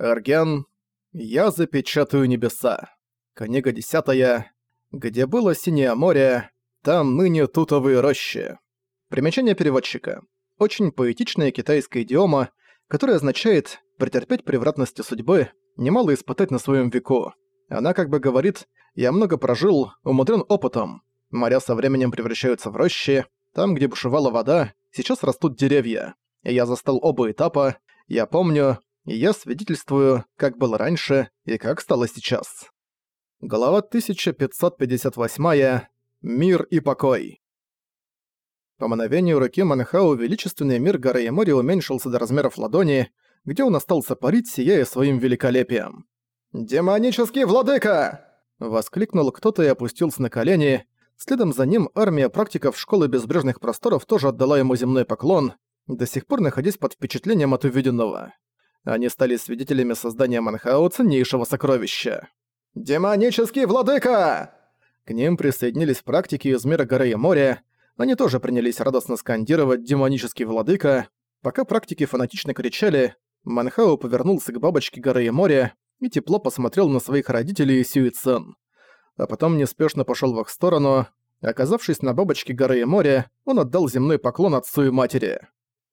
Эрген. Я запечатаю небеса. Книга десятая. Где было синее море, там ныне тутовые рощи. Примечание переводчика. Очень поэтичная китайская идиома, которая означает «претерпеть превратности судьбы, немало испытать на своем веку». Она как бы говорит «я много прожил, умудрен опытом». Моря со временем превращаются в рощи, там, где бушевала вода, сейчас растут деревья. Я застал оба этапа, я помню, и я свидетельствую, как было раньше и как стало сейчас. Глава 1558. Мир и покой. По мановению руки Манхау величественный мир горы и моря уменьшился до размеров ладони, где он остался парить, сияя своим великолепием. «Демонический владыка!» Воскликнул кто-то и опустился на колени. Следом за ним армия практиков Школы Безбрежных Просторов тоже отдала ему земной поклон, до сих пор находясь под впечатлением от увиденного. Они стали свидетелями создания Манхао ценнейшего сокровища. «Демонический владыка!» К ним присоединились практики из мира горы и моря. Они тоже принялись радостно скандировать «демонический владыка». Пока практики фанатично кричали, Манхао повернулся к бабочке горы и моря и тепло посмотрел на своих родителей и Сюицен. А потом неспешно пошел в их сторону. Оказавшись на бабочке горы и моря, он отдал земной поклон отцу и матери.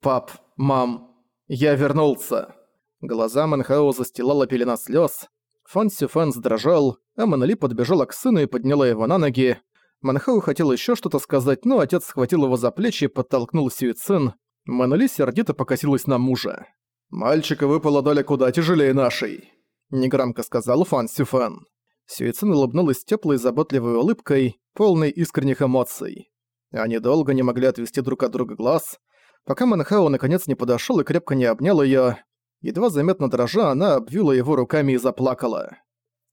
«Пап, мам, я вернулся!» Глаза Манхао застилала пелена слез. Фан Сюфэн задрожал, а Манали подбежала к сыну и подняла его на ноги. Манхау хотел еще что-то сказать, но отец схватил его за плечи и подтолкнул Сюицин. Манали сердито покосилась на мужа. «Мальчика выпала доля куда тяжелее нашей», — негромко сказал Фан Сюфэн. Сюицин улыбнулась теплой заботливой улыбкой, полной искренних эмоций. Они долго не могли отвести друг от друга глаз, пока Манхау наконец не подошел и крепко не обнял ее. Едва заметно дрожа, она обвила его руками и заплакала.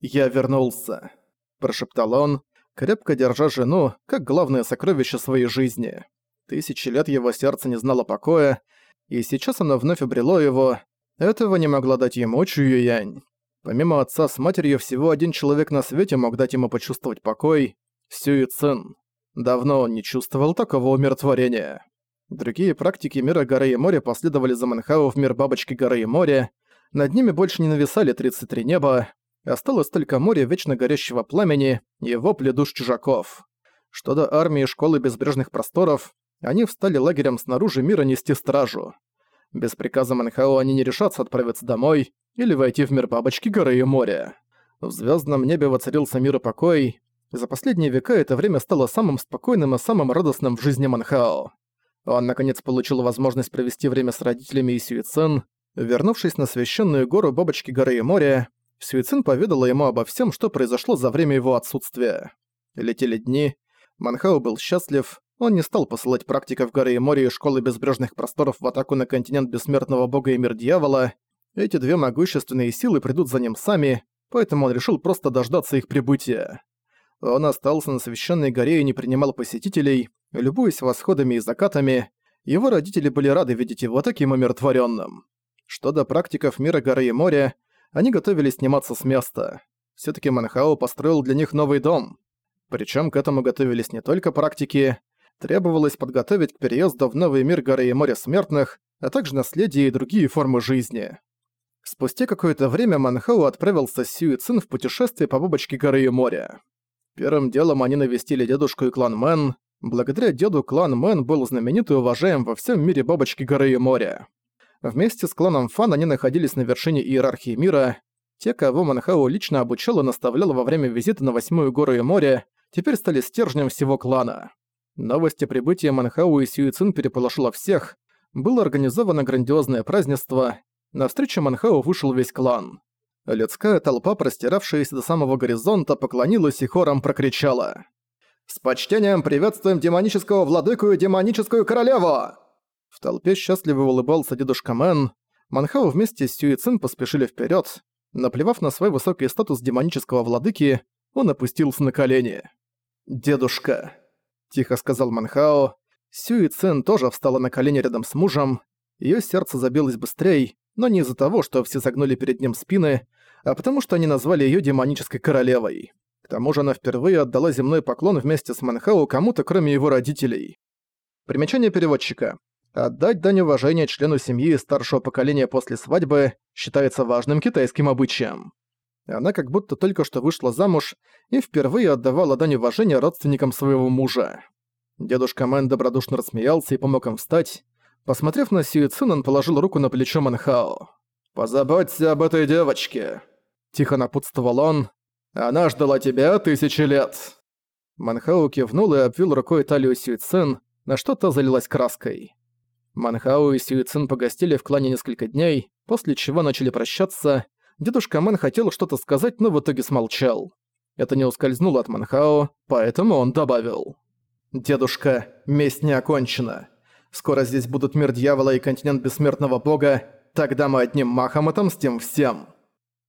«Я вернулся», – прошептал он, крепко держа жену, как главное сокровище своей жизни. Тысячи лет его сердце не знало покоя, и сейчас оно вновь обрело его. Этого не могла дать ему Чую Янь. Помимо отца с матерью, всего один человек на свете мог дать ему почувствовать покой – Сюи Цин. Давно он не чувствовал такого умиротворения. Другие практики мира горы и моря последовали за Манхау в мир бабочки горы и моря. Над ними больше не нависали 33 неба. Осталось только море вечно горящего пламени и вопли душ чужаков. Что до армии школы безбрежных просторов, они встали лагерем снаружи мира нести стражу. Без приказа Манхао они не решатся отправиться домой или войти в мир бабочки горы и моря. В звездном небе воцарился мир и покой. За последние века это время стало самым спокойным и самым радостным в жизни Манхао. Он, наконец, получил возможность провести время с родителями и Сюицин. Вернувшись на священную гору Бабочки горы и моря, Сюицин поведала ему обо всем, что произошло за время его отсутствия. Летели дни, Манхау был счастлив, он не стал посылать практиков горы и моря и школы безбрежных просторов в атаку на континент бессмертного бога и мир дьявола. Эти две могущественные силы придут за ним сами, поэтому он решил просто дождаться их прибытия. Он остался на священной горе и не принимал посетителей, любуясь восходами и закатами, его родители были рады видеть его таким умиротворенным. Что до практиков мира горы и моря, они готовились сниматься с места. все таки Мэн Хао построил для них новый дом. Причем к этому готовились не только практики, требовалось подготовить к переезду в новый мир горы и моря смертных, а также наследие и другие формы жизни. Спустя какое-то время Мэн Хао отправился с Сюи Цин в путешествие по бабочке горы и моря. Первым делом они навестили дедушку и клан Мэн, Благодаря деду клан Мэн был знаменит и уважаем во всем мире бабочки горы и моря. Вместе с кланом Фан они находились на вершине иерархии мира. Те, кого Манхау лично обучал и наставлял во время визита на Восьмую гору и море, теперь стали стержнем всего клана. Новость о прибытии Манхау и Сюицин переполошила всех. Было организовано грандиозное празднество. На встречу Манхау вышел весь клан. Людская толпа, простиравшаяся до самого горизонта, поклонилась и хором прокричала. «С почтением приветствуем демонического владыку и демоническую королеву!» В толпе счастливо улыбался дедушка Мэн. Манхау вместе с Сюицин поспешили вперед. Наплевав на свой высокий статус демонического владыки, он опустился на колени. «Дедушка», — тихо сказал Манхао. Сюицин тоже встала на колени рядом с мужем. Её сердце забилось быстрее, но не из-за того, что все загнули перед ним спины, а потому что они назвали её демонической королевой. К тому же она впервые отдала земной поклон вместе с Манхау кому-то, кроме его родителей. Примечание переводчика. Отдать дань уважения члену семьи старшего поколения после свадьбы считается важным китайским обычаем. Она как будто только что вышла замуж и впервые отдавала дань уважения родственникам своего мужа. Дедушка Мэн добродушно рассмеялся и помог им встать. Посмотрев на Сью Цин, он положил руку на плечо Манхао. «Позаботься об этой девочке», – тихо напутствовал он. «Она ждала тебя тысячи лет». Манхао кивнул и обвил рукой талию Сью Цин, на что та залилась краской. Манхао и Сью Цин погостили в клане несколько дней, после чего начали прощаться. Дедушка Мэн хотел что-то сказать, но в итоге смолчал. Это не ускользнуло от Манхао, поэтому он добавил. «Дедушка, месть не окончена. Скоро здесь будут мир дьявола и континент бессмертного бога, тогда мы одним махом отомстим всем».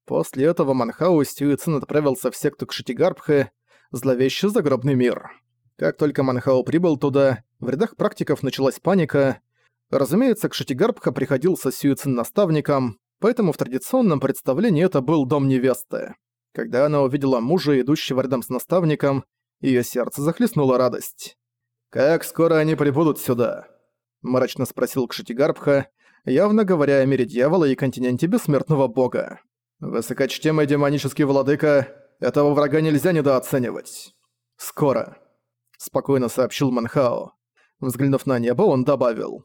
После этого Манхау Сюицин отправился в секту Кшитигарбхе, зловещий загробный мир. Как только Манхау прибыл туда, в рядах практиков началась паника. Разумеется, Кшитигарбха приходился Сюицин наставником, поэтому в традиционном представлении это был дом невесты. Когда она увидела мужа, идущего рядом с наставником, Её сердце захлестнула радость. «Как скоро они прибудут сюда?» – мрачно спросил Кшитигарбха, явно говоря о мире дьявола и континенте бессмертного бога. «Высокочтимый демонический владыка, этого врага нельзя недооценивать. Скоро», – спокойно сообщил Манхао. Взглянув на небо, он добавил.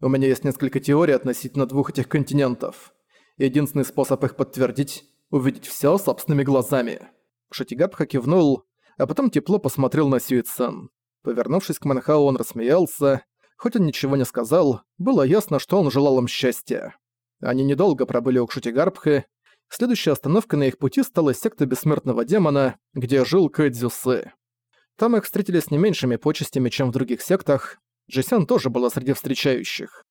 «У меня есть несколько теорий относительно двух этих континентов. Единственный способ их подтвердить – увидеть всё собственными глазами». Кшитигабха кивнул, а потом тепло посмотрел на Сюицен. Повернувшись к Манхау, он рассмеялся. Хоть он ничего не сказал, было ясно, что он желал им счастья. Они недолго пробыли у Кшутигарбхы. Следующей остановкой на их пути стала секта Бессмертного Демона, где жил Кэдзюсы. Там их встретили с не меньшими почестями, чем в других сектах. Джисян тоже была среди встречающих.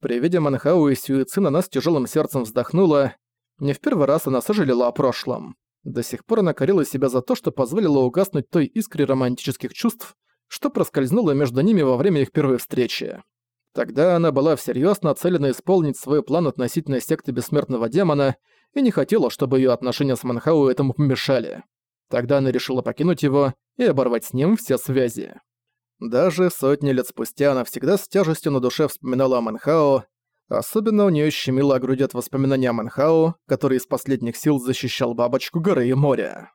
При виде Манхау и Сюицин она с тяжелым сердцем вздохнула. Не в первый раз она сожалела о прошлом. До сих пор она корила себя за то, что позволила угаснуть той искре романтических чувств, что проскользнуло между ними во время их первой встречи. Тогда она была всерьёз нацелена исполнить свой план относительно секты Бессмертного Демона и не хотела, чтобы её отношения с Манхау этому помешали. Тогда она решила покинуть его и оборвать с ним все связи. Даже сотни лет спустя она всегда с тяжестью на душе вспоминала о Манхао, Особенно у нее щемило грудь от воспоминания о Манхау, который из последних сил защищал бабочку горы и моря.